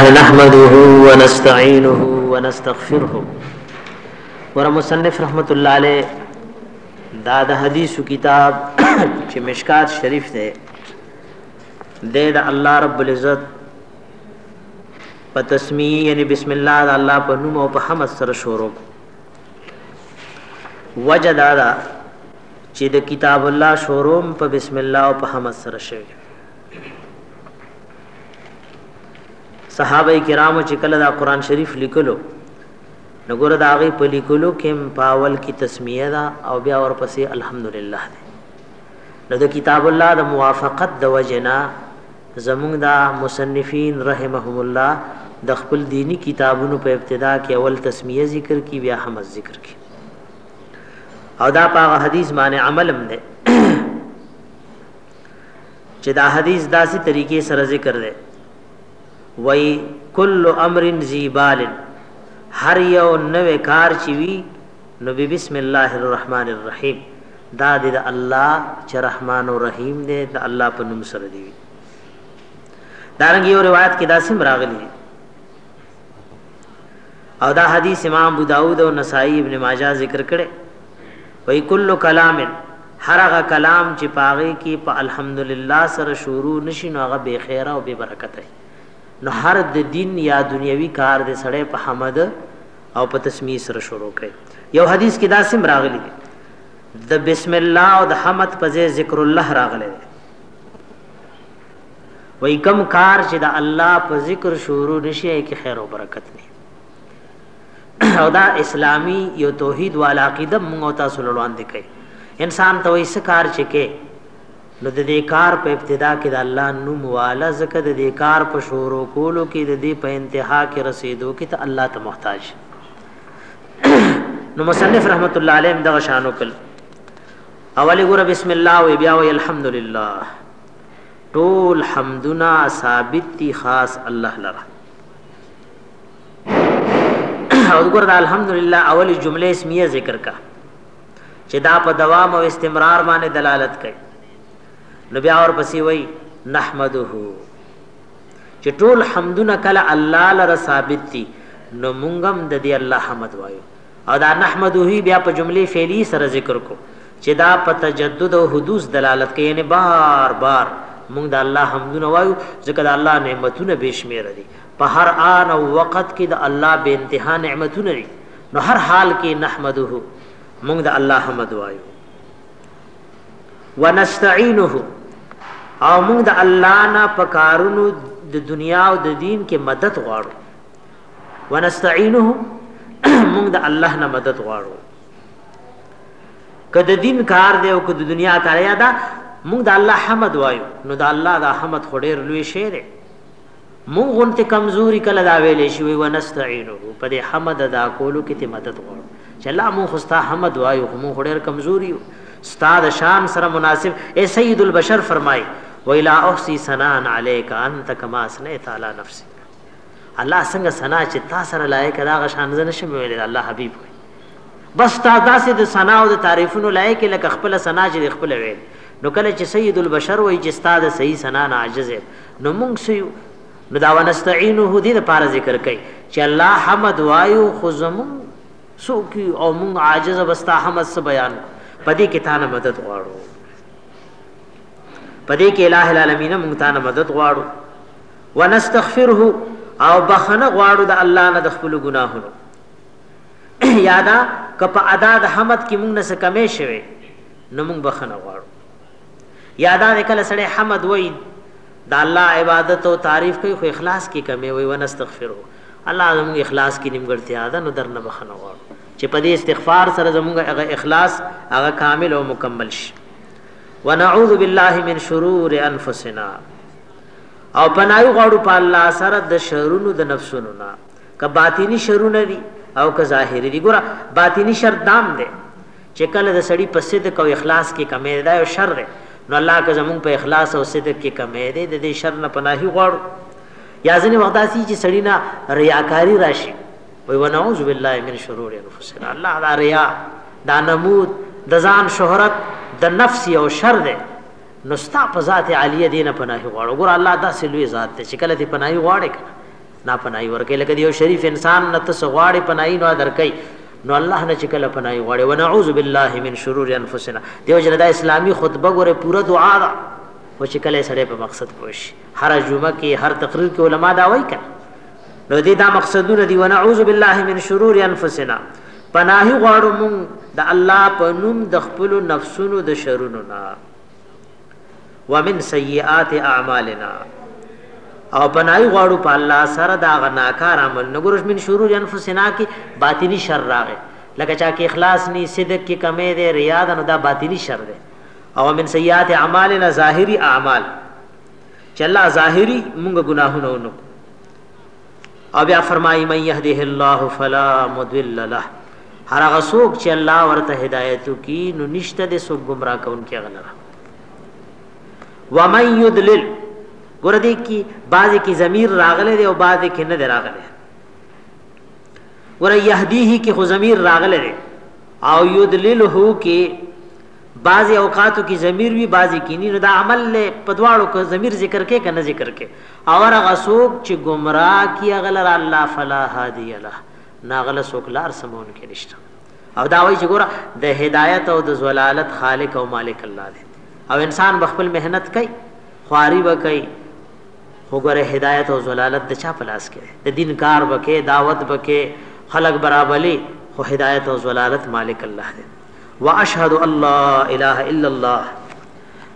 الله نحمده ونستعينه ونستغفره ور مصنف رحمت الله عليه دا د حدیث کتاب چې مشکات شریف دی د الله رب العزت په تسمیه یعنی بسم الله د الله په نوم او په حمد سره شروع وجدا دا چې د کتاب الله شروع په بسم الله او په حمد سره شوی صحابه کرامو چې کله دا قران شریف لیکلو نګور دا غي په لیکلو کې پاول کی تسمیه دا او بیا ورپسې الحمدلله دی نو د کتاب الله د موافقت د وجنا زمونږ دا مصنفین رحمهم الله د خپل دینی کتابونو په ابتدا کې اول تسمیه ذکر کی بیا حمد ذکر کی او دا په حدیث باندې عملم ده چې دا حدیث داسې طریقې سره ذکر دی وای کل امر زیبال هر یو نوې کار چې وی نو بسم الله الرحمن الرحیم دا د الله چې رحمان او رحیم دی د الله په نوم سره دی دارنګ یو روایت کې دا سم راغلی او دا حدیث امام ابو داود او نسائی ابن ماجه ذکر کړي وایي کل کلام هر هغه کلام چې په هغې کې په الحمدلله سره شروع نه شي نو هغه بې خیره او بې برکته وي نو هر د دین یا دنیوي کار دی سړی په حمد او په تسمیه سره شروع کړي یو حدیث کې دا سم راغلی دی د بسم الله او د حمد په ځای ذکر الله راغلی دی وای کم کار چې د الله په ذکر شروع نشي کې خیر او برکت نه او دا اسلامی یو توحید والا عقیده موږ تاسو لړواندې کوي انسان ته وایي سکار چې کې نو د دې کار په ابتدا کې د الله نوم والا ځکه د دې کار په شروع کولو کې د دې په انتها کې رسیدو کې ته الله ته محتاج نو مصنف رحمت الله علیه دغه شانو کل اولی ګور بسم الله او بیا وی الحمدلله ټول حمدنا ثابت دي خاص الله لره او ګور دا الحمدلله اولی جمله اسمیه ذکر کا چې دا په دوام او استمرار باندې دلالت کوي نو بیا اور پسې وای نحمده چې ټول حمدونه کله الله لره ثابت دي نو مونږم د دې الله حمد وایو او دا نحمده بیا په جمله فعلی سره ذکر کو چې دا په تجدد او حدوث دلالت کوي یعنی بار بار مونږ د الله حمدونه وایو ځکه د الله نعمتونه بشمیره دي په هر آن او وخت کې د الله بې انتها نعمتونه دي نو هر حال کې نحمده موږ د الله حمد وایو ونستعينه او موږ د الله نه په کارونو د دنیا او د دین کې مدد غواړو ونستعينه موږ د الله نه مدد غواړو که د دین کار دی او که د دنیا کار یا دا موږ د الله حمد وایو نو د الله د حمد خډیر لوی شی دی مونږ غونته کمزوري کله دا ویلې شوی و نستعينه په دې حمد ادا کولو کې ته مدد غواړو چې الله مونږ خو ستا حمد وایو خو مونږ ډېر کمزوري یو ستا د شان سره مناسب اے سید البشر فرمای ویلا احسی سنان علیک انت کما سنیت علی نفسک الله څنګه سنا چې تا سره لایق دا غ شان زنه شم ویل الله حبیب وي بس تا داسې د سنا او د تعریفونو لایق لکه خپل سنا چې خپل ویل نو کله چې سید البشر وای چې استاد صحیح سنا نه عاجز نو موږ سيو نو دا ونستعينه دې لپاره ذکر کوي چې الله حمد وایو خو زمون سوکي او موږ عاجز وستا حمد س بیان پدې کې تانه مدد غواړو پدې کې الٰه العالمین موږ تانه مدد غواړو ونستغفره او بخنه غواړو د الله نه د خپل ګناهونو یادا کپ ادا د حمد کې موږ نه څه کمې شوي نو موږ بخنه غواړو یا دا دی کله سړی حمد وای د الله عبادت او تعریف کوي خو اخلاص کې کمی وي ونستغفرو الله زموږ اخلاص کې نیمګړتیا ده نو درنه بخنه غواړو چې په دې استغفار سره زموږ هغه اخلاص هغه کامل او مکمل شي ونعوذ بالله من شرور انفسنا او پنایو غواړو په الله سره د شرونو د نفسونو نه که باطینی شرونه دي او که ظاهری دي ګوره باطینی شر دام دی چې کله د سړی په صدق او اخلاص کې کمی دا یو شر دی نو الله که زمونږ په اخلاص او صدق کې کمی دی د دې شر نه پناهي غواړو یا ځینې وخت داسې چې سړی نه ریاکاری راشي وي ونعوذ بالله من شرور انفسنا الله دا ریا دا نمود د ځان شهرت د نفس یو شر دی نو ستا په ذات عالیه دینه پناهي غواړو ګور الله داسې لوی ذات دی چې کله دې پناهي غواړې نا پناهي ورکړي لکه یو شریف انسان نه تاسو غواړي پناهي نه درکې نو الله نه چې کله پناهي غواړي ونعوذ بالله من شرور انفسنا دیو جن دا اسلامي خطبه ګوره پوره دعا ده و چې کله سړی په مقصد پوش هر جمعه کې هر تقریر کې علما دا وایي کړه نو دې دا مقصدونه دی ونعوذ بالله من شرور انفسنا پناهي غواړو مونږ د الله په نوم د خپل نفسونو د شرونو نه ومن سیئات اعمالنا او پنای غواړو په الله سره دا غناکار عمل نګورش من شرور انفسنا کی باطنی شر راغه لکه چا کې اخلاص ني صدق کې کمې ده ریا ده نو دا باطنی شر ده او من سیئات اعمالنا ظاهری اعمال چې الله ظاهری موږ ګناهونه ونو او بیا فرمایي من يهده الله فلا مضل له هر هغه څوک چې الله ورته هدایت کی نو نشته د څوک گمراه کون کې غلره ومن يضلل ګور دې کی بعضی کی ضمیر راغله دی او بعضی کی نه راغله ور يهديه کی خو ضمیر راغله دی او يضلله کی بعضی اوقاتو کی ضمیر وی بعضی کی نی نو دا عمل له په دواړو که ضمیر ذکر کې کنه ذکر کې او هغه څوک چې گمراه کی غلر الله فلا هادی له ناغله څوک لار سمون کې نشته او دا وایي چې ګوره د هدایت او د زلالت خالق او مالک الله دی او انسان بخپل مهنت کوي خواري وکړي خو ګوره هدایت او زلالت د چا په لاس کې د دین کار وکړي دعوت وکړي خلق برابرلی خو هدایت او زلالت مالک الله دی واشهد الله اله الا الله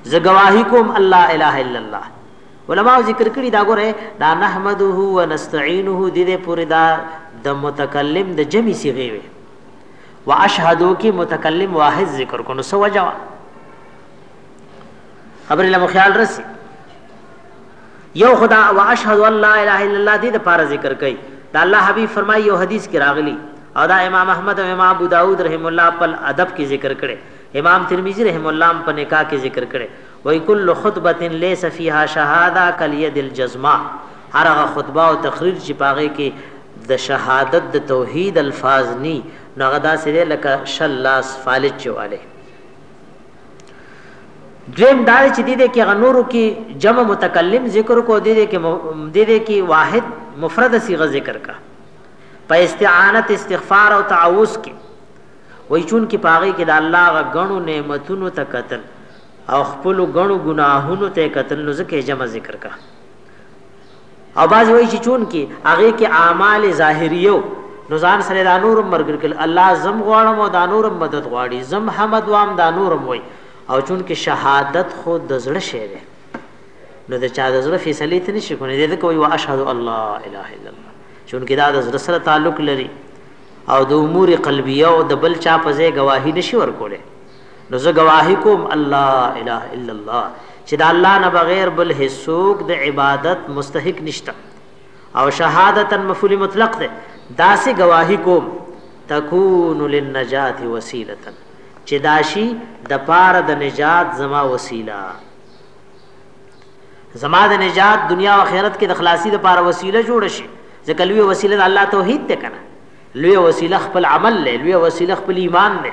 زه گواهی کوم الله اله الا الله علماء ذکر کړي دا ګوره دا نحمده و نستعينه د دې پوری دا د متکلم د جمع صيغه وي واشهدو کې متکلم واحد ذکر کو نو سو جواب خبر له خیال رسی یو خدا و اشهد ان لا اله الا الله دې د پاره ذکر کوي دا الله حبیب فرمایي یو حدیث کې راغلی او دا امام احمد او امام ابو داود رحم الله په ادب کې ذکر کړي امام ترمذی رحم الله په نکاح کې ذکر کړي وای کل خطبه ليس فيها شهاده کلید الجزمه هرغه خطبه او تقریر چې پاغه کې د شهادت د توحید الفاظ ني نغدا سره لکه شلاس فالج چواله دویم دا چې دې دې کې غنورو کې جمع متکلم ذکر کو دې دې کې دې دې کې واحد مفرد صيغه ذکر کا په استعانت استغفار او تعوذ کې وای چون کې پاغه کې د الله غ غنو نعمتونو ته قتل او خپل غنو ګناهونو ته قتل نو ځکه جمع ذکر کا او بعضی وایي چې چون کې هغه کې اعمال ظاهریو نو ځان سره دا نورم مرګر کړ الله زم غواړم او دا نورم مدد غواړي زم حمد وام دا نورم وای او چون کې شهادت خو د زړه شی دی نو د چا د زړه فیصله ته نشي کولای دا کوي واشهد الله اله الا الله چون کې دا د زړه سره تعلق لري او د امور قلبیه او د بل چا په ځای گواهی نشي ورکوله نو زه گواهی کوم الله اله الا الله چې د الله نه بغیر بل هیڅوک د عبادت مستحق نشته او شهادتا مفعول مطلق ده داسې گواهی کوم تکون للنجات وسیله چې داشي د پاره د نجات زما وسیله زما د نجات دنیا او آخرت کې د خلاصي د پاره وسیله جوړ شي ځکه لوی وسیله د الله توحید ته کنه لوی وسیله خپل عمل له لوی وسیله خپل ایمان له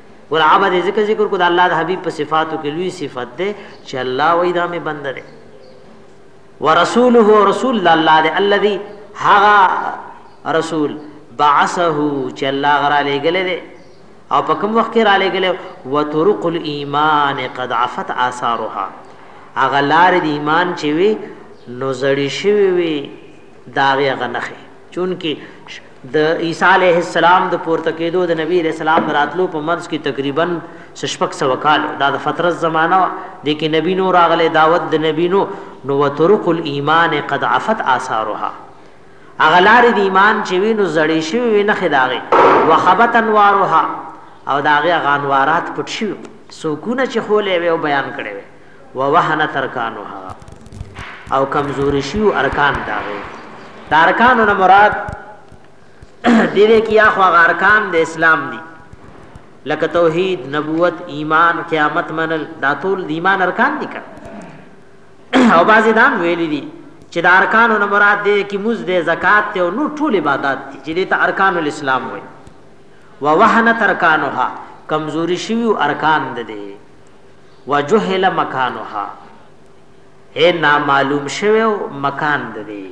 ګور هغه دې ذکر ذکر کو د الله د حبيب په صفاتو کې لوی صفت ده چې الله وای دا مې بنده ده ورسوله رسول الله دې الذي هغه رسول بعثه چې الله غره لګلې ده او په کوم وخت کې را لګلې وترق الايمان قد عفت آثارها هغه لار د ایمان چې وي نو زړی شوی وي داغه غنخه چون کې د عیسی علیه السلام د پورته کېدو د نبی علیه السلام راتلو په منځ کې تقریبا شپږ سوه کال دا د فترت زمانه وه دې کې نبی نو راغلی دعوت د نبی نو نو وطرق الایمان قد عفت آثارها هغه لارې د ایمان چې وي نو زړې شوي وي نښې د هغې وخبت انوارها او د هغې هغه انوارات پټ شوي سوکونه چې ښولی وي او بیان کړی وي ووهن ترکانها او کمزوري شیو ارکان داغه دا ارکانو نه مراد دیره کې یا خو ارکان د اسلام دي لکه توحید نبوت ایمان قیامت منل دا ټول د ایمان ارکان دي کړه او بعضی دا ویل دي چې د ارکانو نه مراد دی کې موز د زکات ته او نور ټول عبادت دي چې دې ته ارکان الاسلام وایي ووهن ترکانها کمزوري شیو ارکان ده دي وجهل مکانها اے نامعلوم شوه او مکان د دې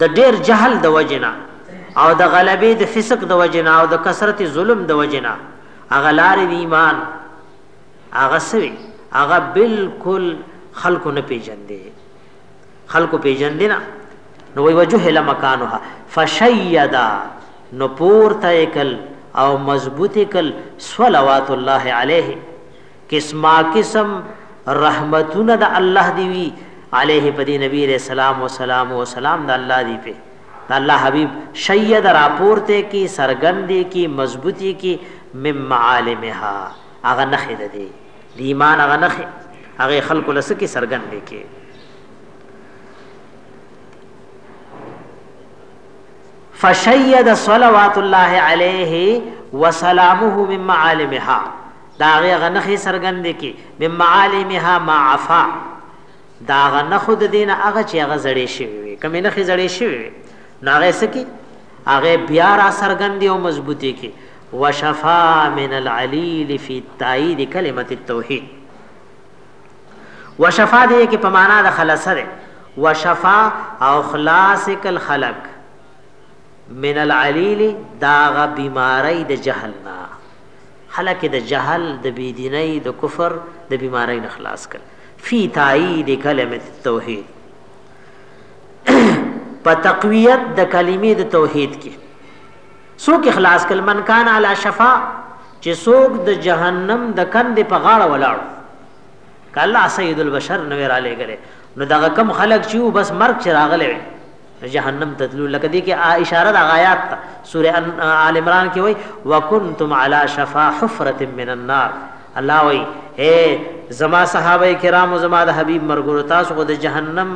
د ډیر جهل د وجنا او د غلبې د فسق د وجنا او د کثرت ظلم د وجنا هغه لار د ایمان هغه سوي هغه بالکل خلق نه پیژندې خلکو پیژندې نه نو وی وجهل مکانها فشیدا نو پورته کل او مضبوط کل صلوات الله علیه قسمه قسم رحمتونه د الله دی وی علیه په دی نبی رسول سلام و سلام و سلام د الله دی په د الله حبیب شید راپورته کی سرګندې کی مضبوطی کی مم معالمها اغه نخې ده دی ایمان اغه نخې اغه خلق لسکی سرګندې کی فشید صلوات الله علیه وسلامه من معالمها دا هغه غنخې سرګند کی من معالمها ما عفا دا غنه خود دین هغه چې هغه زړې شي وي کمه نه خې زړې شي وي ناغه سکی هغه بیا را سرګند او مضبوطی کی وشفا من العلیل فی تایید کلمت التوحید وشفا دې کې په معنا د خلاصه ده وشفا او خلاص کل خلق من العلیل داغه بیماری د جهل نه خلق د جهل د بيدینۍ د کفر د بیماری نه خلاص کړ فی تایید کلمه توحید په تقویت د کلمې د توحید کې څوک اخلاص کل من کان علی شفا چې څوک د جهنم د کند په غاړه ولاړ کله سید البشر نو را لګره نو دغه کم خلق چې بس مرګ چې راغله جهنم ته تلو لکه دې کې اشاره د آیات ته سوره آل عمران کې وای وکنتم علی شفا حفرة من النار الله وای اے زما صحابه کرام زما د حبیب مرګور تاسو خو د جهنم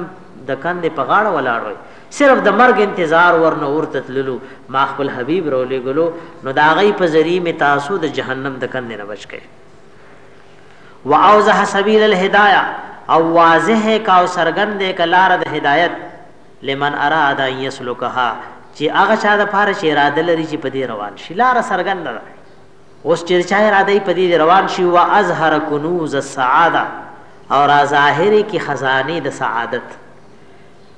د کندې په غاړه ولاړ وای صرف د مرګ انتظار ورنه ورته تللو ما خپل حبیب رولې ګلو نو دا غي په ذری می تاسو د جهنم د کندې نه بچ کړي واوضح سبیل الهدایه او واضح کا او سرګند ک لار د هدایت لمن اراد ان يسلكها چې هغه چا د پاره چې اراده لري چې په دې روان شي لار سرګند ده اوس چې چا اراده په دې روان شي وا ازهر کنوز السعاده او را ظاهري کې خزانه د سعادت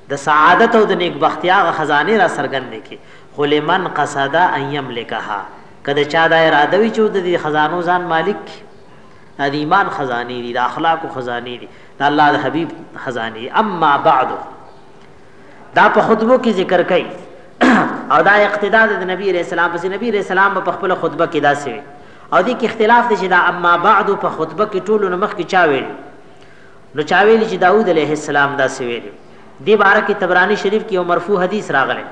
د سعادت او د نیکبختیا خزانه را سرګند کې خلمن قصدا ان یملکها که د چا دا اراده وي چې د دې خزانو ځان مالک کی دا د ایمان خزانه دي د اخلاق خزانه دي د الله د حبيب خزانه دي اما بعد دا په خطبو کې ذکر کړي او دا اقتدا د نبی رسول الله پس نبی رسول الله په خپل خطبه کې دا سوي او دې کې اختلاف دي چې دا اما بعد په خطبه کې ټول نو مخ کې چا ویل نو چا ویل چې داوود عليه السلام دا سوي دي بارکه تبرانی شریف کې یو مرفوع حدیث راغلی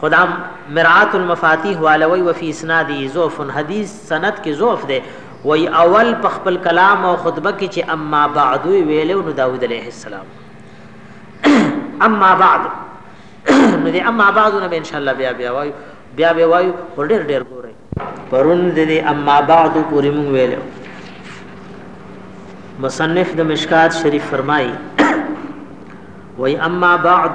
خدا مرعات المفاتيح والوي وفي اسناده ضعف حدیث سند کې ضعف ده وای اول په خپل کلام او خطبه کې چې اما بعد ویلو نو داوود عليه السلام اما بعد نو دې اما بعد نو ان شاء الله بیا بیا وای بیا بیا وای ډېر ډېر ګوري پرون دې اما بعد پوری مونږ ویلو مصنف د مشکات شریف فرمایي وای اما بعد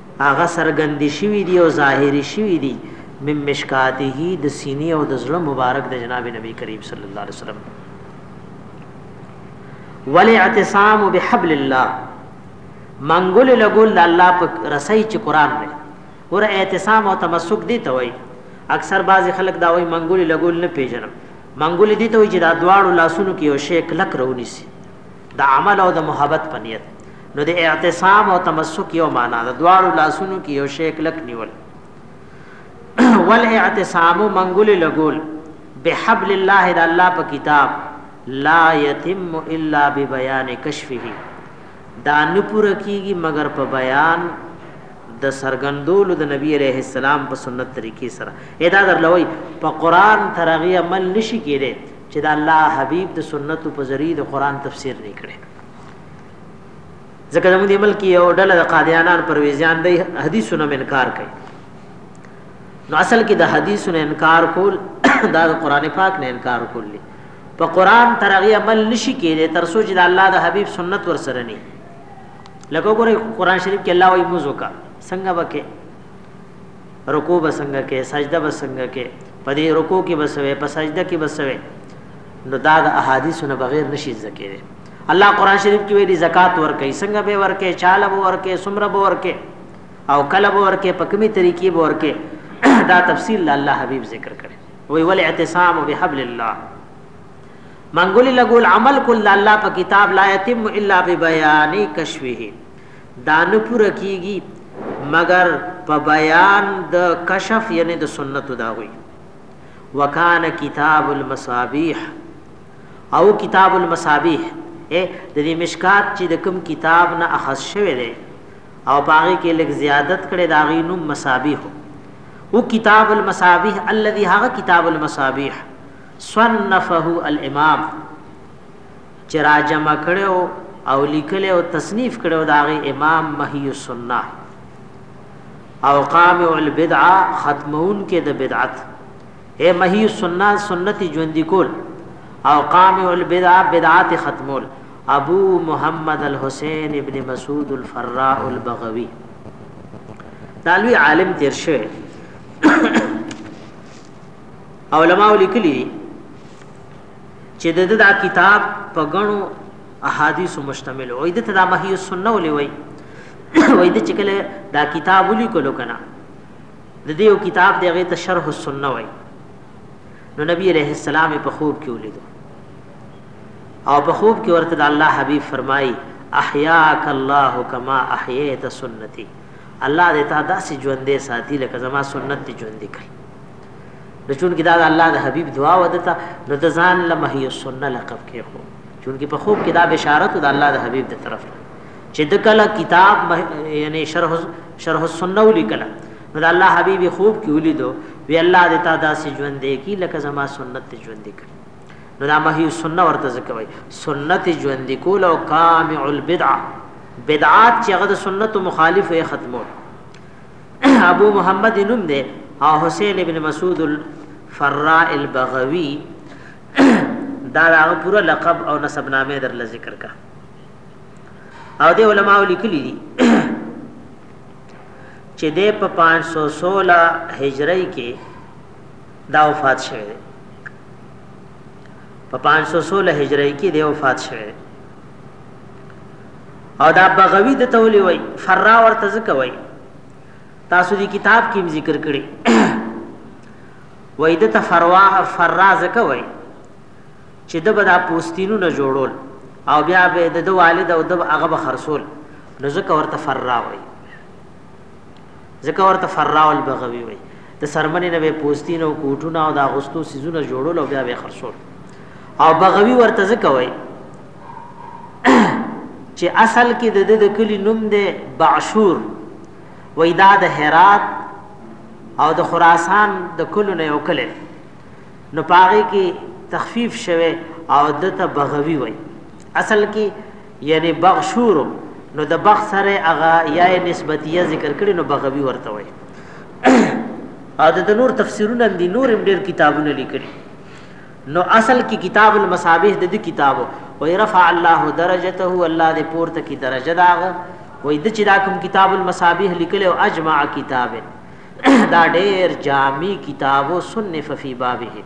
هغه څرګند شوي دي او ظاهر شوي دي من مشکاته د سینې او د زړه مبارک د جناب نبی کریم صلی الله علیه وسلم والاعتصام بحبل الله منګول لګول د الله په رسای چې قران دی ور اعتصام او تمسک دی ته وای اکثر بعضی خلک دا وای منګول لګول نه پیژنم منګول دی ته وای چې دا دواړو لاسونو کې یو شی کلک رونی سي د عمل او د محبت په نیت نو د اعتصام او تمسک یو معنا د دواړو لاسونو کې یو شی کلک نیول والاعتصام منګول لګول بحبل الله د الله په کتاب لا یتم الا ببیان کشفه دا نه پوره کیږي مگر په بیان د سرګندولو د نبی عليه السلام په سنت طریقې سره ادا درلوي په قران ترغي عمل نشي کېده چې د الله حبیب د سنتو په ذریعه د قران تفسیر نه کړي ځکه زموږ د ملک یو ډله د قادیانان پرويزيان دی حدیثونو انکار کوي نو اصل کې د حدیثونو انکار کول دا د قران پاک نه انکار کول دي په قران تر هغه عمل نشي کېږي تر سوچ د الله د حبيب سنت ور سره نه لکه ګوره قران شریف کې الله وایي موزو کا څنګه وکه رکوع به څنګه کې سجده به څنګه کې په دې رکوع کې به سوي په سجده کې به سوي نو دا د احادیثو نه بغیر نشي ذکر الله قران شریف کې ویلي زکات ورکې څنګه به ورکې چاله به ورکې سمره به ورکې او کله به ورکې په کومي طریقې به ورکې دا تفصیل الله حبیب ذکر کړي وی ول اعتصام بحبل الله منګولي لګول عمل کول الله په کتاب لا یتم الا ببیان کشفه دا نه پوره کیږي مګر په بیان د کشف یعنی د سنت دا وی وکانه کتاب المصابیح او کتاب المصابیح اے د دې مشکات چې د کوم کتاب نه اخذ شوی دی او باغی کې لږ زیادت کړي دا غي نوم مصابیح او کتاب المصابیح الذي هغه کتاب المصابیح صنفه الامام چې را جمع کړی و او لیکلی او تصنیف کړی و د هغې امام محی السنه او قامع البدعه ختمون کې د بدعت اے محی السنه سنت ژوندی کول او قامع البدعه بدعات ختمول ابو محمد الحسین ابن مسعود الفراء البغوی دالوی عالم تیر شوی علماء لیکلی چې د دا کتاب په غنو احادیث مشتمل وي د تدا محی السنه ولې وي وای د چکل دا کتاب ولي کولو کنه د دې یو کتاب دی هغه ته شرح السنه وای نو نبی عليه السلام په خوب کې ولید او په خوب کې ورته د الله حبيب فرمای احیاک الله کما احییت سنتي الله دې تا داسې ژوندې ساتي لکه زما سنت دې ژوندې کړ نو چون کې دا د الله د حبيب دعا ودته نو د ځان له محي السنه لقب کې خو چون کې په خوب کې دا بشارت د الله د حبيب د طرف چې د کله کتاب یعنی شرح شرح السنه ولیکل نو د الله حبيب خوب کې ولیدو وی الله دې تا داسې ژوند دی کی لکه زما سنت ته ژوند دی نو دا محي السنه ورته ځکه وای سنت ژوند دی کول او کامع البدعه بدعات چې هغه د سنت مخالف یې ختمول ابو محمد نوم دی او حسین ابن مسعود الفراء البغوی دا هغه پورا لقب او نسب نامه در ل ذکر کا او د علماء لیکلی دي چې د په 516 هجری کې دا وفات شوه په 516 هجری کې دی وفات شوی او دا بغوی د تولی وای فرا ورته ځکه وای تاسو دې کتاب کې ذکر کړی وای د تفروا فرا ځکه وای چې د بدا پوستینو نه جوړول او بیا به د والد او د هغه خرصول نو ځکه ورته فرا وای ځکه ورته فراو البغوي وي د سرمنې نه به پوستین او کوټونه او د اغوستو سيزونه جوړول او بیا به خرڅول او بغوي ورته ځکه وي چې اصل کې د د کلی نوم دی بعشور وای دا د هرات او د خراسان د کلو نه یو کلی نو پاغي کې تخفیف شوه او دته بغوي وای اصل کې یعنی بغشور نو د بغ سره هغه یا نسبتیه ذکر کړي نو بغوی ورته وای او د نور تفسیرونه دي نور هم ډیر کتابونه لیکلي نو اصل کې کتاب المصابيح د دې کتابو و يرفع الله درجته الله دې پورته کی درجه داغه وې د چې دا کوم کتاب المصابيح لیکل او اجمع کتاب دا ډېر جامع کتابو صنف فی بابه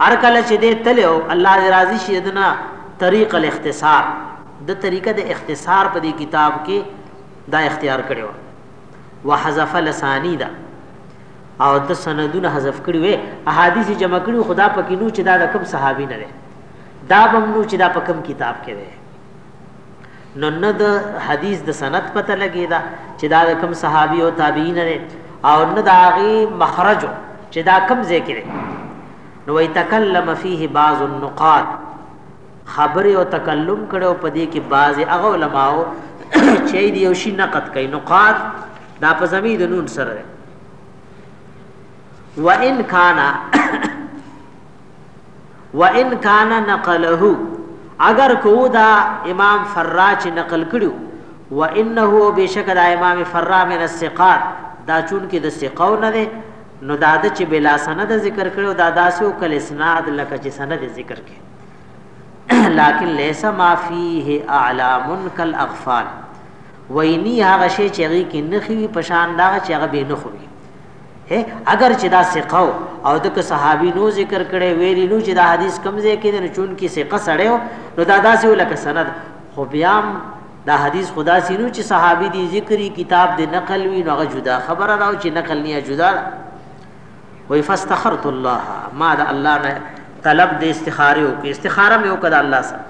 هر کله چې دې تلو الله دې راضي شي دنا طریق الاختصار د طریقه د اختصار په دې کتاب کې دا اختیار کړو وحذف لسانی دا او د سندونه حذف کړي وي احادیث جمع کړي خدا پکې نو چې دا د کوم صحابي نه ده دا بم نو چې دا په کوم کتاب کې ده نو نه د حدیث د سند پته لګیدا چې دا د کم صحابي او تابعین لري او نه د هغه مخرج چې دا کم ذکر نو وی تکلم فيه بعض النقاد خبر او تکلم کړو په دې کې بعض هغه علماو چې دی یو شی نقد کوي نقاد دا په زمي د نون سره وان کانا و ان کان نقله اگر کو دا امام فرا چې نقل کړو و انه بشک دا امام فرا من الثقات دا چون کې د ثقو نه ده نو دا د چې بلا سند ذکر کړو دا داسې او کل اسناد لکه چې سند ذکر کړي لكن ليس ما فيه اعلام كالاغفال ویني هغه شی چې هغه کې نخوي پشان دا چې هغه به نخوي اگر چې دا ثقه او د صحابي نو ذکر کړي ویلی نو چې دا حدیث کمزې کې نه چون کې ثقه سړی نو دا داسې ولکه سند خو بیا دا حدیث خدا سینو چې صحابي دی ذکرې کتاب د نقل وی نو جدا خبره راو چې نقل نه جدا وی فاستخرت الله ما دا الله نه طلب د استخاره او کې استخاره مې وکړه الله سره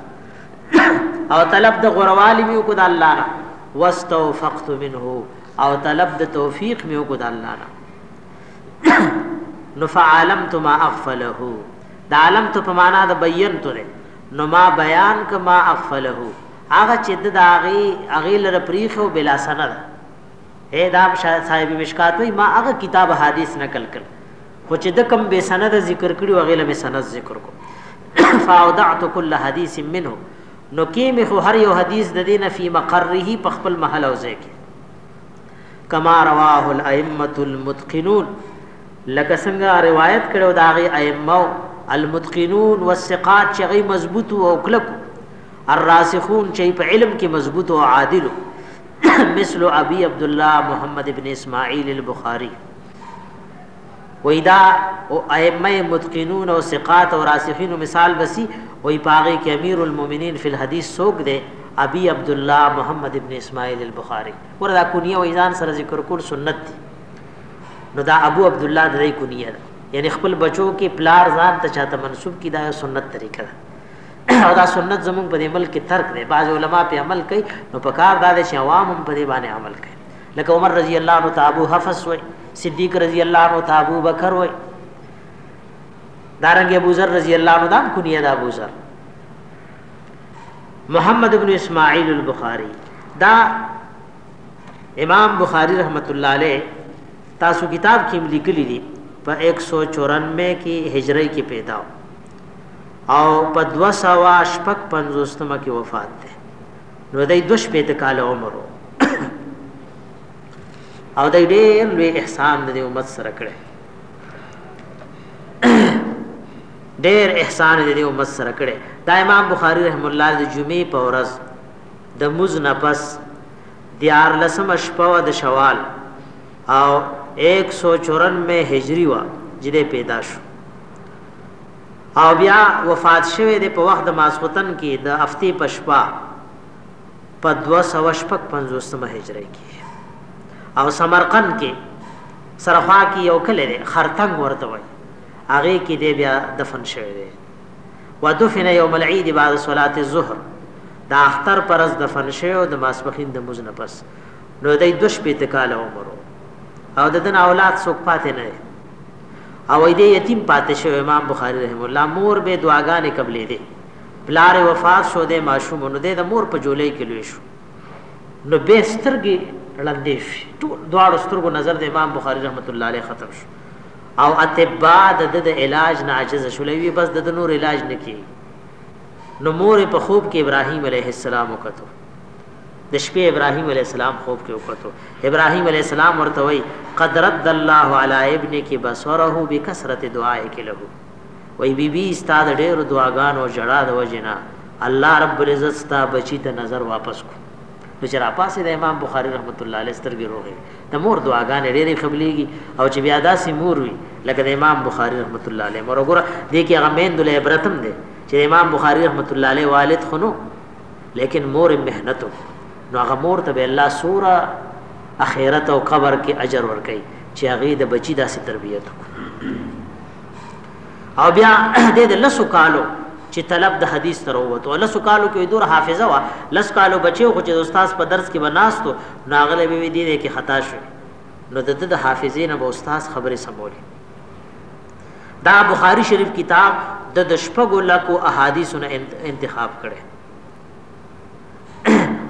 او طلب د غروالي مې وکړه الله نه واستوفقت منه او طلب د توفیق مې وکړ د الله نه نو فعلمت ما اغفله د عالم ته په معنا د بیان تره نو ما بیان کما اغفله هغه چې د هغه هغه لره پریخ او بلا سند اے دا صاحب مشکات وی ما هغه کتاب حدیث نقل کړ خو چې د کم به سند ذکر کړي هغه له سند ذکر کو فاودعت كل حديث منه نو کېمې خو هر یو حدیث د دې نه فی مقره په خپل محل او ځای کې کما رواه الائمه المتقنون لکه څنګه روایت کړو دا غي ائمه المتقنون والثقات چې غي مضبوط او کلک الراسخون چې په علم کې مضبوط او عادل مثل ابي عبد الله محمد ابن اسماعيل البخاري وی دا او ائمه متقنون او ثقات او راسخین مثال بسی وی پاغه کې امیر المؤمنین فی الحدیث سوق دے ابي عبد الله محمد ابن اسماعیل البخاری وردا کنیه وی ځان سره ذکر کول سنت دی نو دا ابو عبد الله د دې کنیه ده یعنی خپل بچو کې پلار ځان ته چاته منسوب کی دا سنت طریقه ده او دا سنت زمون په عمل کې ترک دی بعض علما په عمل کوي نو پکار دا چې عوام هم په دې باندې عمل کوي لکه عمر رضی الله عنه ته ابو حفص وای صدیق رضی الله عنه ته ابو بکر وای دارنګ ابو ذر رضی الله عنه دام کنیه دا ابو ذر محمد ابن اسماعیل البخاری دا امام بخاری رحمت الله علیه تاسو کتاب کې لیکلی دي په 194 کې هجری کې پیدا او په 255 کې وفات ده نو دای دوش په تکال عمر او دای ډېر لوی احسان د امت سره کړی ډېر احسان د امت سره کړی دا امام بخاری رحم الله د جمعې په ورځ د مز نفس دیار لسم شپه د شوال او 194 هجری وا جدي پیدا شو او بیا وفات شوی دی په وخت د ماسخوتن کې د هفتې په شپه په 255 هجری کې او سمرقند کې سرخوا کې یو کلی دی خرتنګ ورته وایي هغه کې دی بیا دفن شوی دی ودفن یوم العید بعد صلاه الظهر د اختر پرز دفن شوی او د ماسپخین د مزنه پس نو دای دوش په تکاله عمر او د دن اولاد څوک پاتې نه او وای دی یتیم پاتې شو امام بخاری رحم الله مور به دعاګانې قبلې دی پلار وفات شو دی ماشوم نو دی د مور په جولې کې لوي شو نو به سترګې ړندې شي ټول دواړو سترګو نظر د امام بخاری رحمت الله علیه ختم شو او اتباع د د علاج نه عاجز شولوي بس د نور علاج نکي نو مور په خوب کې ابراهيم عليه السلام وکړو د شپې ابراهيم عليه السلام خوب کې وکړو ابراهيم عليه السلام ورته وای قد رد الله على ابنك بصره بكثرت دعائك له وای بي بي استاد ډېر دعاګان او جړا د وجنا الله رب العزت ستا بچی ته نظر واپس کو نو چې را پاسې د امام بخاری رحمت الله علیه سترګې روغې د مور دعاګانې ډېرې قبلېږي او چې بیا داسې مور وي لکه د امام بخاری رحمت الله علیه مور وګوره دې کې هغه مین د عبرتم دی چې امام بخاری رحمت الله علیه والد خونو لیکن مور مهنتو نو هغه مور ته به الله سورا اخرت او قبر کې اجر ورکړي چې هغه د بچی داسې تربیت او بیا د دې لسو کالو چې طلب د حدیث تر وته لسو کالو کې دور حافظه وا لس کالو بچو خو چې استاد په درس کې بناستو ناغله به دې کې خطا شو نو د د حافظې نه به استاد خبره سمولې دا بخاری شریف کتاب د د شپږو لکو احادیثو نه انتخاب کړي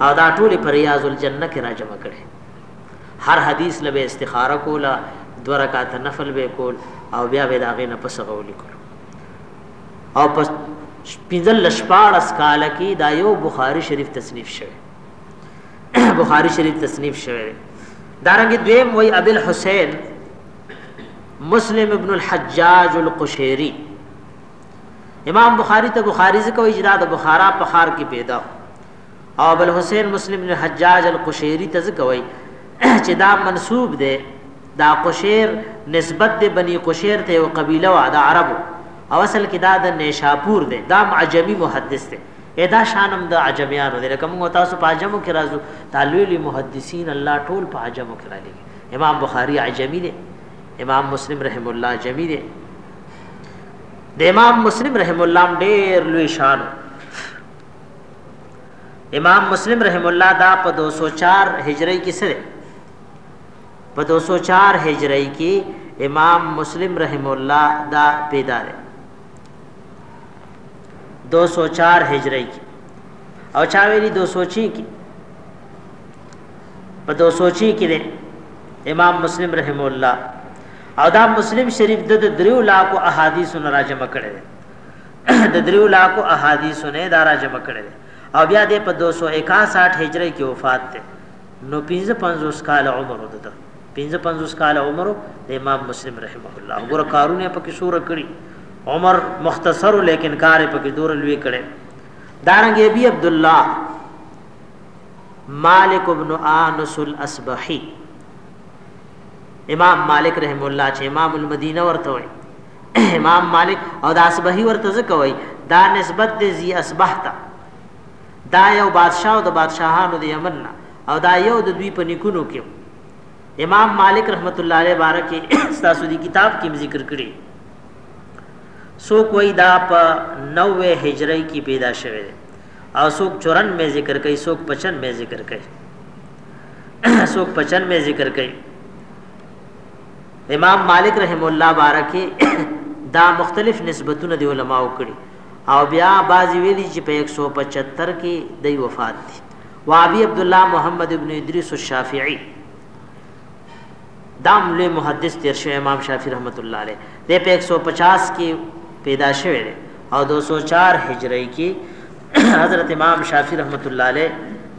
او دا ټول پر ریاض الجنه کې راجمع کړي هر حدیث له استخاره کوله دو رکعات نفل به کول او بیا به داغه نه پس غول کول او پس پنځل لشپارس کال کې دا یو بخاری شریف تصنیف شوی بخاری شریف تصنیف شوی دارنګ دویم وای ابل حسین مسلم ابن الحجاج القشيري امام بخاری ته بخاری ځکه وایي چې دا د بخارا په خار کې پیدا او بل حسین مسلم بن حجاج القشيري ته ځکه وایي چې دا منسوب دی دا قشیر نسبت دی بنی قشیر ته یو قبیله وا د عربو او اصل کې دا د نیشاپور دی دا عجمی محدث دی ادا شانم د عجمیانو دی لکه موږ تاسو په عجمو کې راځو تعلولی محدثین الله ټول په عجمو کې را لګي امام بخاری عجمی دی امام مسلم رحم الله عجمی دی د امام مسلم رحم الله ډیر لوی شان امام مسلم رحم الله دا په 204 هجری کې سره په 204 هجری کې امام مسلم رحم الله دا پیدا دی 204 هجری کې او چا ویلي 206 کې په دو سوچي کې دی امام مسلم رحم الله او دا مسلم شریف د دریو لاکو احادیث نه راجمه کړي د دریو لاکو احادیث نه دا راجمه کړي او بیا د په 261 هجری کې وفات ده نو 55 کال عمر وته 55 کال عمر د امام مسلم رحمه الله وګوره کارونه پکې شور کړی عمر مختصر لیکن کار پکې دور لوی کړي دارنګ ابي عبد الله مالک ابن انس الاسبحي امام مالک رحم الله چې امام المدینه ورته وي امام مالک او د اسبحي ورته ځکه وي دا نسبت د زی اسبح ته دا یو بادشاہ او د بادشاهانو د یمن نه او دا یو د دوی په نیکونو کې امام مالک رحمت الله علیه بارک تاسو دی کتاب کې ذکر کړی سو کوئی دا په 90 هجری کې پیدا شوه او څوک چورن مې ذکر کوي څوک پچن مې ذکر کوي څوک پچن مې ذکر کوي امام مالک رحم الله بارکه دا مختلف نسبتونه دی علماو کړي او بیا بعضی ویلی چې په 175 کې د وفات دي وابي عبد الله محمد ابن ادریس الشافعي دام لوی محدث تیر شوی امام شافعی رحمت الله علیه د 150 کې پیدا شوی دی او 204 هجری کې حضرت امام شافعی رحمت الله علیه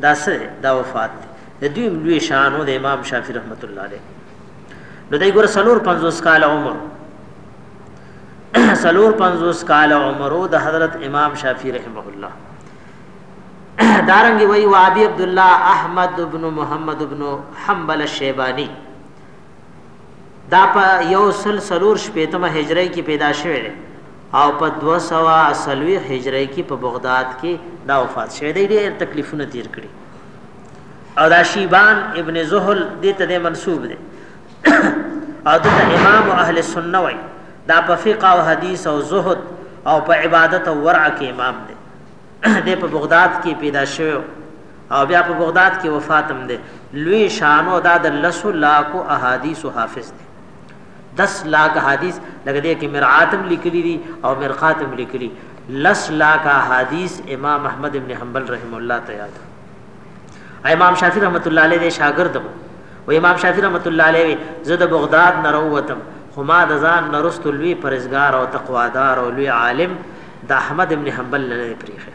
دا سره دا وفات دی د دوی لوی شانو د امام شافعی رحمت الله علیه نو دای ګور سلور 50 کال عمر سلور 50 کال عمر د حضرت امام شافعی رحمه الله دارنګ وی و ابي عبد الله احمد ابن محمد ابن حنبل الشيباني دا په یو سل سلور شپېتمه هجری کې پیدا شوی دی او په 230 هجری کې په بغداد کې دا وفات شوی دی ډېر تکلیفونه تیر کړی او دا شیبان ابن زحل دې ته منسوب دی او د امام اهل سنت وای دا په فقه او حدیث او زهد او په عبادت او ورع کې امام دی دی په بغداد کې پیدا شوی او بیا په بغداد کې وفات هم دی لوی شانو دا د لسو لاکو احادیث حافظ دی دس لاک حدیث لکه دې کې مرعاتم لیکلي دي او مرقاتم لیکلي لس لاک حدیث امام احمد ابن حنبل رحم الله تعالی امام شافعی رحمت الله علیه دې شاګرد وو و امام شافعی رحمت الله علیه زه د بغداد نه وروتم خو ما د ځان نرست لوی پرزګار او تقوادار او لوی عالم د احمد ابن حنبل نه نه پریخه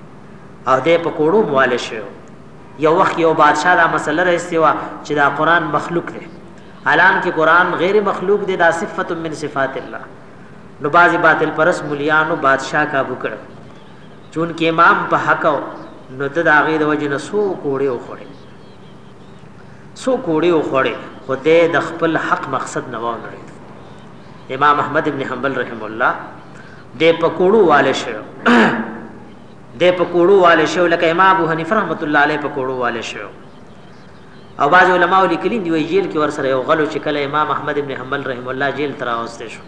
او دې په کوړو مواله شو یو وخت یو بادشاہ دا مسله راستیوا چې دا قران مخلوق دی الان کې قران غیر مخلوق دی دا صفت من صفات الله نو باز باطل پرس مليانو بادشاہ کابو کړ چون کې امام په حق نو ته دا غي د وجه نه سو کوړې او خړې سو کوړې او خړې خو دې د خپل حق مقصد نه وانه امام احمد ابن حنبل رحم الله د پکوړو والے شو د پکوړو والے شو لکه امام ابو حنیفه رحمۃ اللہ علیہ پکوړو والے شو او باز علماء لیکلي دی وی جیل کې ور سره یو غلو چې کله امام احمد ابن حنبل رحم الله جیل تر اوسته شو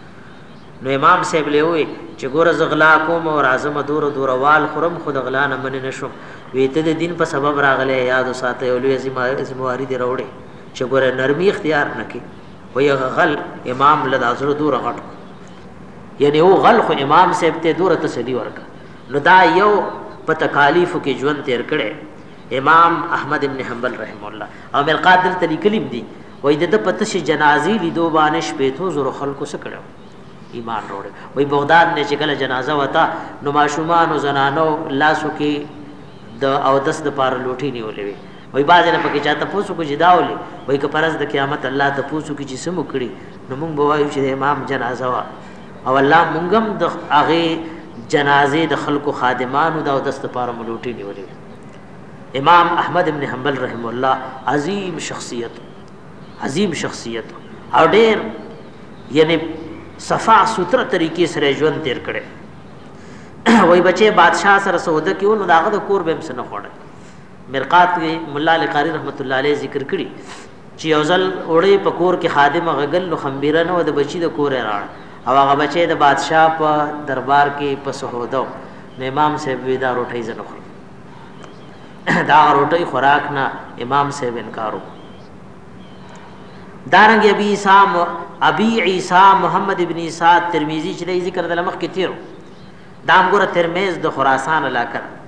نو امام صاحب له وی چې ګور زغلا کوم او اعظم دور دوروال خرم خود غلا نه من نشم وی ته د دین په سبب راغله یاد ساته یو لوی ذمہ ذمہ واری دی وروړي چې ګور نرمي اختیار نکي وی غل امام لدا زړه دور غټ یعنی او غل خو امام صاحب ته دور تسلی ورک نو دا یو په تکالیف کې ژوند تیر کړي امام احمد ابن حنبل رحم الله او مل قادر تلی کلیم دی وای د پته شي جنازي لیدو باندې شپې ته زور خلکو سکړو ایمان وروړي وای بغداد نه چې کله جنازه وتا نو ماشومان او زنانو لاسو کې د او دس د پار لوټي نیولې وای باز نه پکې چاته پوسو کو جداولې وای که پرز د قیامت الله ته پوسو کې چې سم کړی نو مونږ وایو چې امام جنازه وا او الله مونږم د هغه جنازې د خلکو خادمانو دا د ست پاره ملوټي نیولې امام احمد ابن حنبل رحم الله عظیم شخصیت عظیم شخصیت او ډېر یعنی صفا ستر طریقې سره ژوند تیر کړي وای بچي بادشاہ سره سوده کیو نو داغه د کور به هم سن خوړل مرقات کې مولا علي قاری رحمت الله علیه ذکر کړی چې یو ځل اوړې په کور کې خادم غګل نو خمبيره نو د بچی د کور راړ او هغه بچی د بادشاه په دربار کې په سهودو نو امام صاحب ودا روټي زنه خور دا روټي خوراک نه امام صاحب انکارو دارنګ ابي عيسى ابي عيسى محمد ابن عيسى ترمذي چې ذکر د لمخ کې تیرو دا ګوره ترمذ د خراسان علاقه ده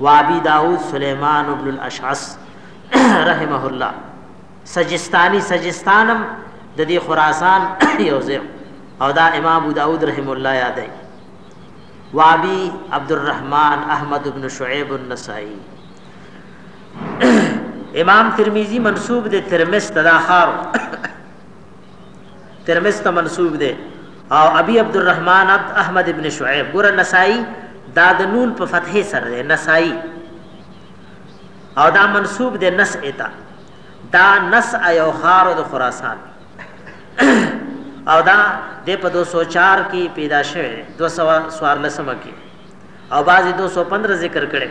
وابي داود سليمان ابن الاشعث رحمه الله سجستاني سجستانم د دې خراسان یو ځای او دا امام ابو داود رحم الله یادای وابي عبد الرحمن احمد ابن شعيب النسائي امام ترمذی منسوب د ترمذ تداخر ترمذ ته منسوب دی او ابي عبد الرحمن عبد احمد ابن شعيب ګور نسائی دا د نون په فتحه سره دی نسائی او دا منسوب دی نس اتا دا نس ایو خار د خراسان او دا د په 204 کې پیدا شوه 214 کې او بعضی 215 ذکر کړي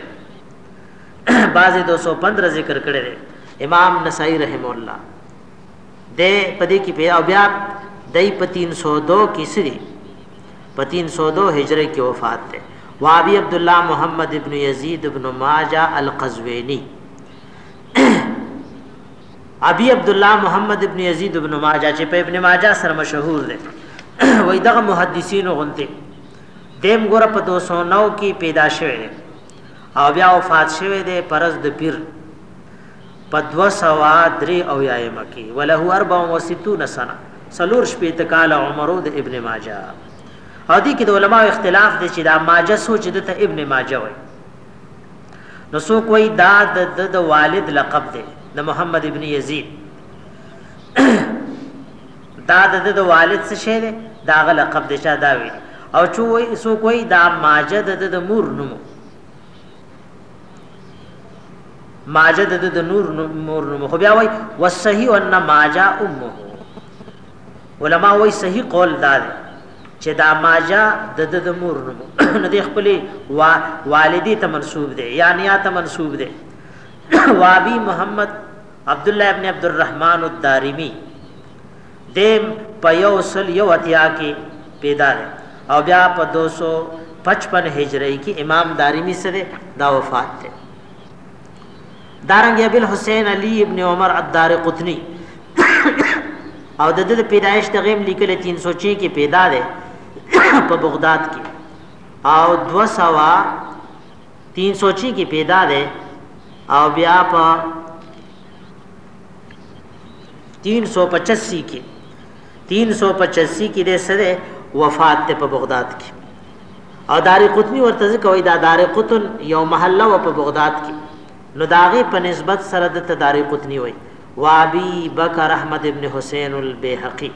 بعضی 215 ذکر کړي امام نسائی رحم الله د پدې کې په او بیا دای په 302 کې سری په 302 هجری کې وفات ده وابي عبد الله محمد ابن يزيد ابن ماجه القزويني ابي عبد الله محمد ابن يزيد ابن ماجه چې په ابن ماجه سره مشهور دي وای دغه محدثین غونته دیم ګور په 209 کې پیدا شوه او بیا وفات شوه د پرز د پیر په 283 اویا کې وله 64 سنه سلور شپې ته کال عمرو د ابن ماجه او دي کې د علما اختلاف دي چې دا ماجه سوچ د ته ابن ماجه وي نو سو کوئی دا د د والد لقب دی د محمد ابن یزید دا د د والد څه شه دی دا غ لقب دی چا دا وی او چو سو کوئی دا ماجه د د مور نومو ماجه د د نور مور نوم خو بیا وای والصحیح ان ماجه امه علما وای صحیح قول دار چې دا ماجه د د مور نوم نه دی خپل والدی ته منسوب دی یا نیا ته منسوب دی وابي محمد عبد الله ابن عبد الرحمن الدارمي دی په یو سل یو اتیا کی پیدا دی او بیا په دو سو پچپن هجری کی امام دارمی سره دا وفات دی دارنګ ابل حسین علی ابن عمر الدار قطنی او د د پیدایش د غیم لیکل 306 کې پیدا ده په بغداد کې او 200 306 کې پیدا ده او بیا په 385 کې 385 کې د سره وفات ته په بغداد کې او دار قطنی ورته کوي دا دار قطن یو محله و په بغداد کې نو داغه په نسبت سره د تدار قطنی وای وابي بکر احمد ابن حسین البيهقي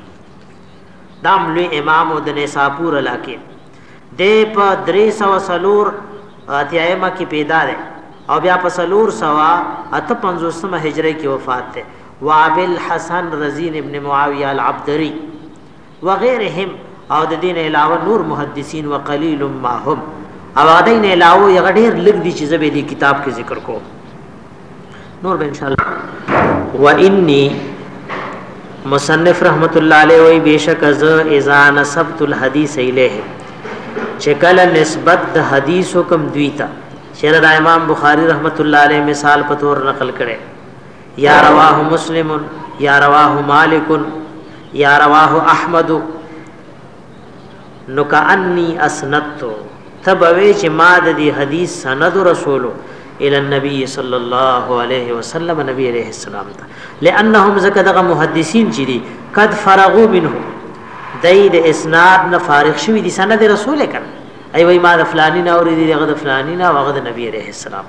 دام لوی امام د نساپور علاقه د په 304 اتیایمه کې پیدا دی او بیا په سلور سوا اته پنځوسمه هجری کې وفات ده وابل حسن رزین ابن معاویه العبدری وغيرهم او د دین علاوه نور محدثین وقلیل ما هم او دین علاوه یغ ډیر لګ دي چې زبې دي کتاب کې ذکر کوم نور به ان شاء الله و انی مصنف رحمت الله علیه وی بیشک از اذا نسبت الحدیث الیه چکل نسبت د حدیث حکم دوی ته شر د امام بخاری رحمت الله علیه مثال په تور نقل کړي یا رواه مسلم یا رواه مالک یا رواه احمد نو کأنی اسندتو تبوی چې ما د دې حدیث سند رسولو الى النبي صلى الله عليه وسلم نبی عليه السلام ته لانهم زکه دغه محدثین چې دي قد فرغوا منه دای د اسناد نه فارغ شوی دي سند رسول کړ ای وای ما د فلانی نه اورې دي دغه د فلانی نه هغه د نبی عليه السلام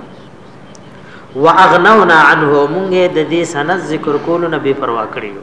واغنونا عنه مونږه د دې سند ذکر کولو نه بے پروا کړیو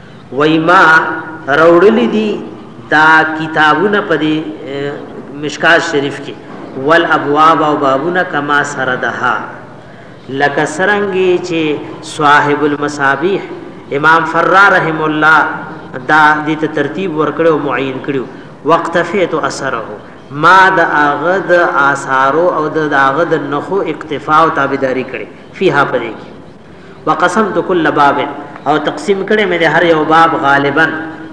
وایي ما راوړلي دي دا کتابونه په دې مشکات شریف کې ول ابواب او بابونه کما سره ده لکه سرنګي چې صاحب المصابيح امام فرا رحم الله دا دې ته ترتیب ورکړو معین کړو وقتفیت اثره ما د اغه د آثارو او د اغه د نخو اقتفاء او تابعداري کړي فيها پرې کې وقسمت كل باب او تقسیم کړي مې د هر یو باب غالبا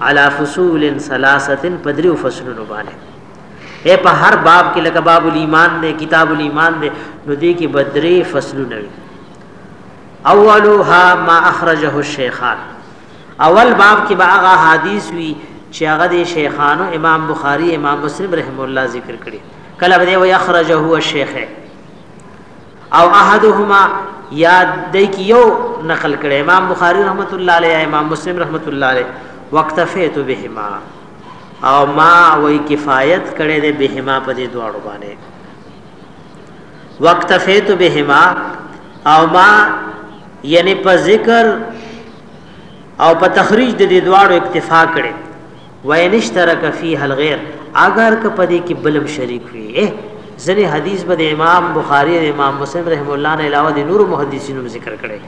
على فصول ثلاثه پدریو فصلونو باندې اے په هر باب کې لکه باب الایمان دی کتاب الایمان دی نو دې کې بدري فصلونه وي اولها ما اخرجه الشیخان اول باب کې به هغه حدیث وي چې هغه د شیخانو امام بخاری امام مسلم رحم الله ذکر کړي کله به وي اخرجه الشیخ او احدهما یا دای کی یو نقل کړي امام بخاری رحمت الله علیه امام مسلم رحمت الله علیه وقتفیت بهما او ما وای کفایت کړي ده بهما په دې دواړو باندې وقتفیت بهما او ما یعنی په ذکر او په تخریج د دې دواړو اکتفا کړي وین اشترک فیها الغیر اگر که پدې کې بلم شریک وي ځنې حدیث به د امام بخاری او امام مسلم رحم الله نه علاوه د نور محدثینو ذکر کړي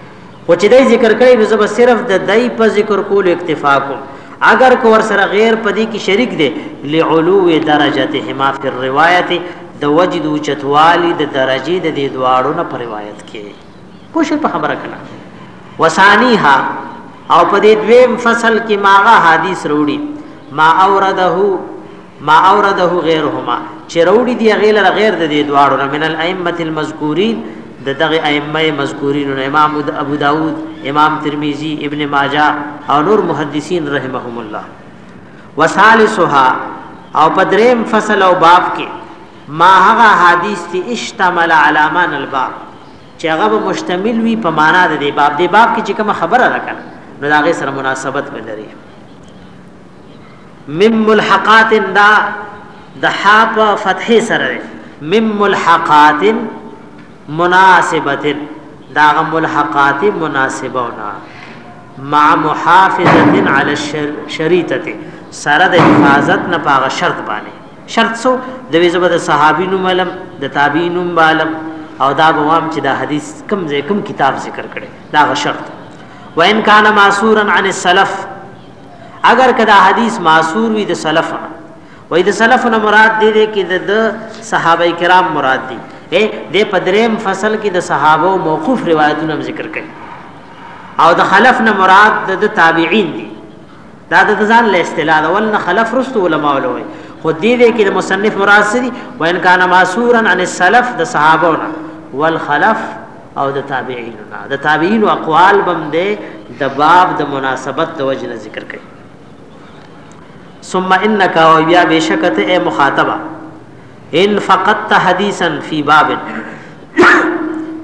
خو چې دای ذکر کړي نو زه صرف د دای په ذکر کولو اکتفا کوم اگر کو ور سره غیر پدې کې شریک دی لعلو درجتهما فی الروایت د وجد او چتوالی د درجه د دې دواړو نه پر روایت کې پوه شئ په خبره کله وسانیها او په دې دویم فصل کې ماغه حدیث وروړي ما اورده ما اورده غیرهما چې وروړي دی غیر غیر د دې دواړو من الائمه المذکورین د دغه ائمه مذکورین امام ابو داود امام ترمذی ابن ماجه او نور محدثین رحمهم الله وثالثها او پدریم فصل او باب کې ما هغه حدیث تی اشتمل علی مان الباب چې هغه به مشتمل وي په معنا د دې باب دې باب کې چې کوم خبره راکنه نو دا غي سره مناسبت ولري مم ملحقات دا د حا په فتحې سره مم ملحقات مناسبت دا غ ملحقات مناسبونه مع محافظه علی الشریطه سره د حفاظت نه پاغه شرط باندې شرط سو دوی زبر د صحابي نوم علم د تابعین نوم بالم او دا بوام چې دا حدیث کم ځای کم کتاب ذکر کړي دا غ شرط وان کان معصورا عن السلف اگر کدا حدیث معصور وي د سلف وای د سلف نه مراد دی دی کې د صحابه کرام مراد دي اے د پدریم فصل کې د صحابه موقوف روایتونه ذکر کړي او د خلف نه مراد د تابعین دي دا د ځان له اصطلاح د ول نه خلف رست علماء ولوي خو دې دې کې د مصنف مراد سری وان کان ماسورا عن السلف د صحابهونه والخلف او د تابعین د تابعین اقوال بم دې د باب د مناسبت د وجه ذکر کړي ثم انك او بیا بشکته اے مخاطبہ ان فقط حدیثا فی باب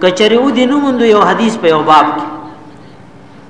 کچریو دینو مند یو حدیث په یو باب کې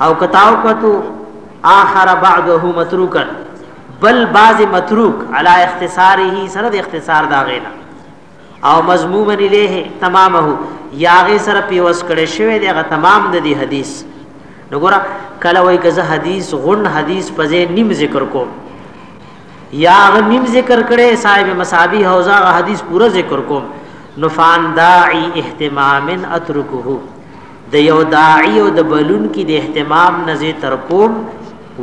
او کتاو کتو آخر بعده متروکا بل بعض متروک علا اختصاره سره د اختصار دا غینا او مضموما الیه تمامه یاغه سره پیوس کړي شوی دی غ تمام د دی حدیث نګورا کله وای کزه حدیث غن حدیث پځه نیم ذکر کو یا غ نیم ذکر کړي صاحب مصابی حوزه غ حدیث پورا ذکر کو نفان داعی اهتمام اترکه د یو داعی او د بلون کې د اهتمام نزه تر کوم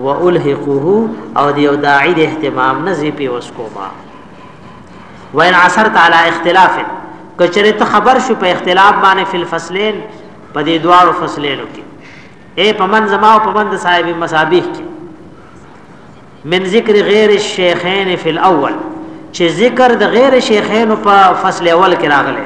و الحقه او د یو داعی د اهتمام نزه په وس کوما وان عثرت علی اختلاف کچره ته خبر شو په اختلاف باندې فل فصلین په دې دوار فصلینو کې اے پمن زما او پمن د صاحب مصابیح کې من ذکر غیر الشیخین فی الاول چې ذکر د غیر شیخین په فصل اول کې راغله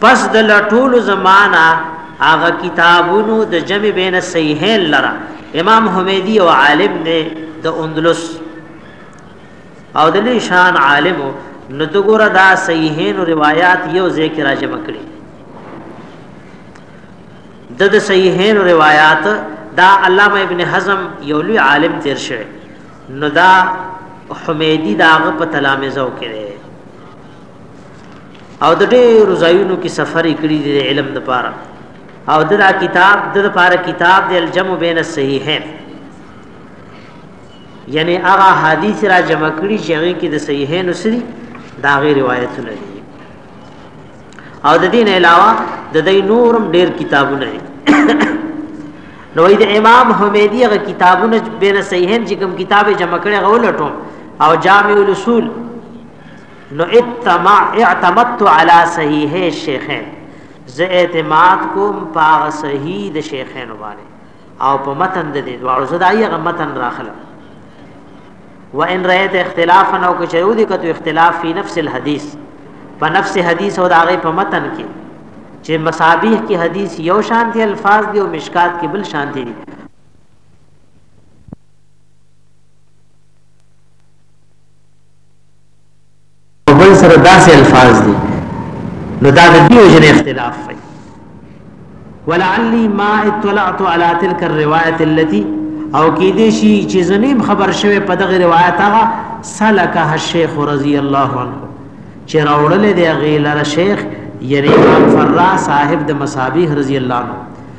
پس د لټولو زمانہ هغه کتابونو د جمع بین صحیحین لرا امام حمیدی او عالم دی د اندلس او د نشان عالم نو دګور دا صحیحین روایت یو ذکر راجم کړي د د صحیحین روایت دا علامه ابن حزم یو لوی عالم تیر شوی نو دا حمیدی داغه په تلامذو کړي او د ډېرو ځایونو کې سفر یې کړی دی د علم دپاره او د دا کتاب د دپاره کتاب د الجمع بین الصحیحین یعنی هغه حدیث را جمع کړي چې هغه کې د صحیحین سری دا غي روایتونه دي او د دین علاوه د دې نورم ډېر کتابونه دي نو د امام حمیدی هغه کتابونه بین صحیحین چې کوم کتاب جمع کړي غو لټو او جامع الاصول نو اتما اعتمدت على صحيح الشيخين زه اعتماد کوم په صحیح د شیخین باندې او په متن د دې دواړو زه دایې غ متن راخلم وان رایت اختلافا او که چېو دي کته اختلاف فی نفس الحدیث په نفس حدیث او داغه په متن کې چې مصابیح کې حدیث یو شان دي الفاظ دي او مشکات کې بل شان دي په بل سره داسې الفاظ دي نو دا د دیو جن اختلاف دی ولعلی ما اطلعت على تلك الروايه التي او کې دې شي چې زنیم خبر شوه په دغه روایت هغه سلکه الشيخ رضی الله عنه چې راوړل دی غیلر شیخ یعنی امام فرا صاحب د مصابیح رضی الله عنه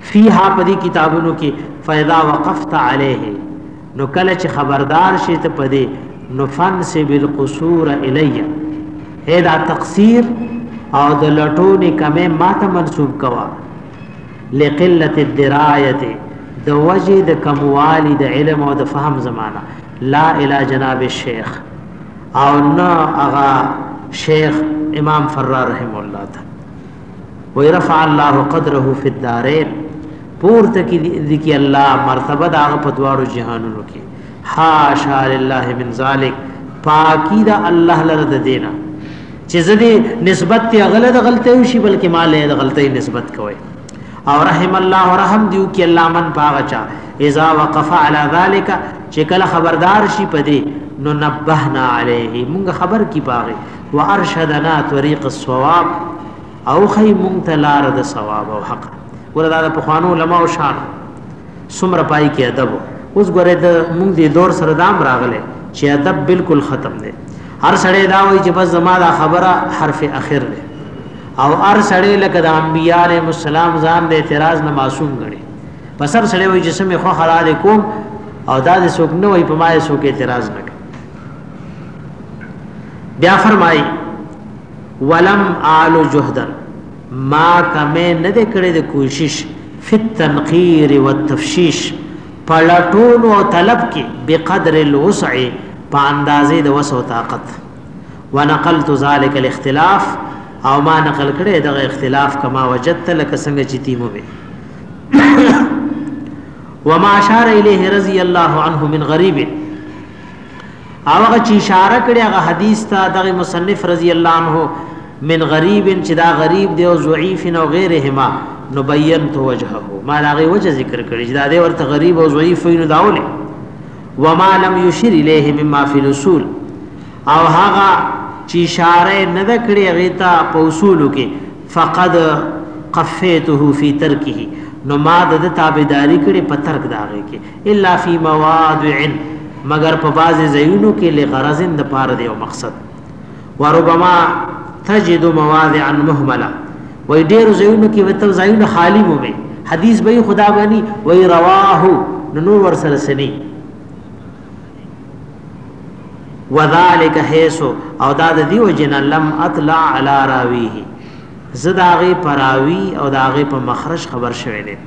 فيها په دې کتابونو کې فاذا وقفت عليه نو کله چې خبردار شې ته په دې نو فنسب القصور الي هدا تقصير او د لټونې کمه ماته منسوب کوا لقلت الدرايه د وجه د کموالی د علم او د فهم زمانہ لا اله جناب الشيخ او نه اغا شیخ امام فرار رحم الله تعالی وی رفع الله قدره فی الدارین پورته کی لکی الله مرتبه دا په دواړو جهانونو کې حاشا لله من ذلک پاکی دا الله لره د دینا چې زدي نسبت ته غلط غلطي شي بلکې مال له غلطي نسبت کوي او رحم الله رحم دیو کې الله من پاغچا اذا وقف على ذلك چې کله خبردار شي پدې نو نبهنا عليه موږ خبر کی پاغه وارشدنا طريق الصواب او خي مونږ ته لار د ثواب او حق وردا د پخوانو علما او شان سمره پای کې ادب اوس ګوره د مونږ د دور سره دام راغله چې ادب بالکل ختم دی هر سړی دا وایي چې بس زما دا خبره حرف اخر دی او هر سړی لکه د انبیاء علیهم السلام ځان د اعتراض نه معصوم غړي پس هر سړی وایي چې سمې خو خلاله کوم او دا د سوک نه وایي په ما یې سوک اعتراض نه بیا فرمای ولم آل جهدا ما کمه نه د کړې د کوشش فی التنقیر والتفشیش پلټون او طلب کې بقدر الوسع په اندازې د وسو طاقت ونقلت ذلك الاختلاف او ما نقل کړي دغه اختلاف کما وجدت لك څنګه چې تیمو وي وما اشار الیه رضی الله عنه من غریب هغه چې اشاره کړي هغه حدیث ته دغه مصنف رضی الله عنه من غریب چې دا غریب دی او ضعیف او غیرهما نو بینت وجهه ما دا غي وجه ذکر کړي چې دا دی ورته غریب او ضعیف نو داوله وما لم یشر الیه مما فی الاصول او هغه چې اشاره نه د کړي هغه ته په اصول کې فقد قفیته فی ترکه نو ما د تابعداری کړي په ترک داغه کې الا فی مواضع مگر په بعض زینو کې لغرض د پاره دی او مقصد وربما تجد مواضع مهمله وای ډیر زینو کې وته زینو خالی مو به حدیث به خدا بنی وای رواه نور ور سره سنی وذالک حیث او دا د دیو جن لم اطلع علی راویه زداغه پراوی او داغه په مخرج خبر شوه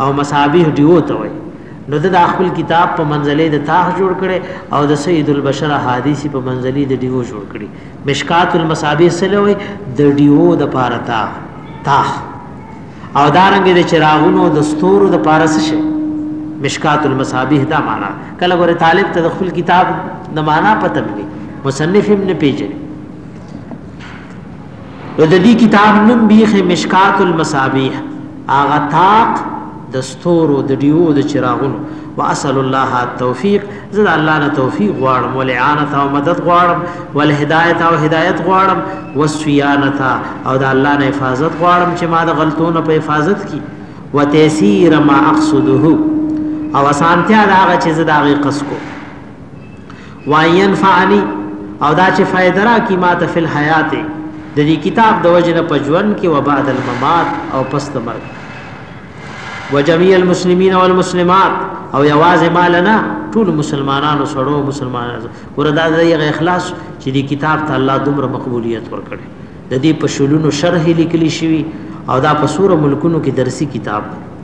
او مصابيح دیو ته وای نو د خپل کتاب په منځلې د تاخ جوړ کړي او د سید البشر حدیث په منځلې د دیو جوړ کړي مشکات المصابیح سلوي د دیو د پاره تا تاخ او دارنګ د چراغونو د ستورو د پاره شه مشکات المصابیح دا معنا کله ګوره طالب ته خپل کتاب د معنا پته ملي مصنف هم نه پیژني د دې کتاب نوم بیخ مشکات المصابیح اغه تاق د ستورو د دیو د چراغونو واسال الله التوفیق زړه الله نه توفیق غواړم ول اعانت او مدد غواړم ول هدایت او هدایت غواړم وسیانت او د الله نه حفاظت غواړم چې ما د غلطونو په حفاظت کی وتیسیر ما اقصده او اسانتیا دا چې زه دا غي قص کو وان ينفعني او دا چې فائدہ را کی ما ته فل حیات د دې کتاب د وجنه په ژوند کې و بعد الممات او پس د مرګ وجميع المسلمين والمسلمات او یواز مالنا ټول مسلمانانو سړو مسلمانانو وردا د اخلاص چې دې کتاب ته الله دومره مقبولیت ورکړي د دې په شلونو شرح لیکلی شوی او دا په سور ملکونو کې درسي کتاب دی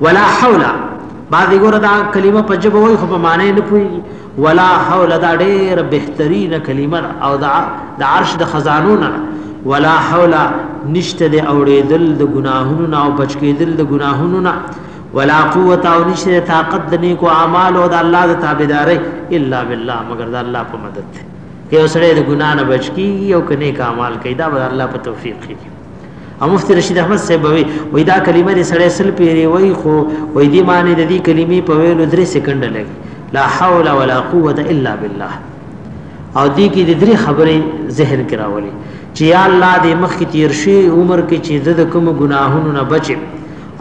ولا حول بعضی ګور دا کلمه په جبه وای خو په معنی نه پوي ولا حول دا ډېر بهترینه کلمه او دا د عرش د خزانو نه ولا حول نشته د اوریدل د ګناهونو نه او بچ کېدل د ګناهونو نه ولا قوت او نشته طاقت د نیکو اعمال او د الله د تابعداري الا بالله مگر د الله په مدد کې اوسړه د ګنا نه بچ کیږي او کنه کمال کوي دا د الله په توفیق کیږي او مفتی رشید احمد صاحب وی وای دا کلمه دې سړی سل پیری وای خو وای دې معنی د دې کلمې په ویلو درې سکند لګي لا حول ولا قوت الا بالله او دې کې د درې خبرې ذهن کې راولي چې یا الله دې مخ کې تیر شي عمر کې چې د کوم ګناهونو نه بچي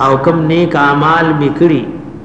او کوم نیک اعمال میکړي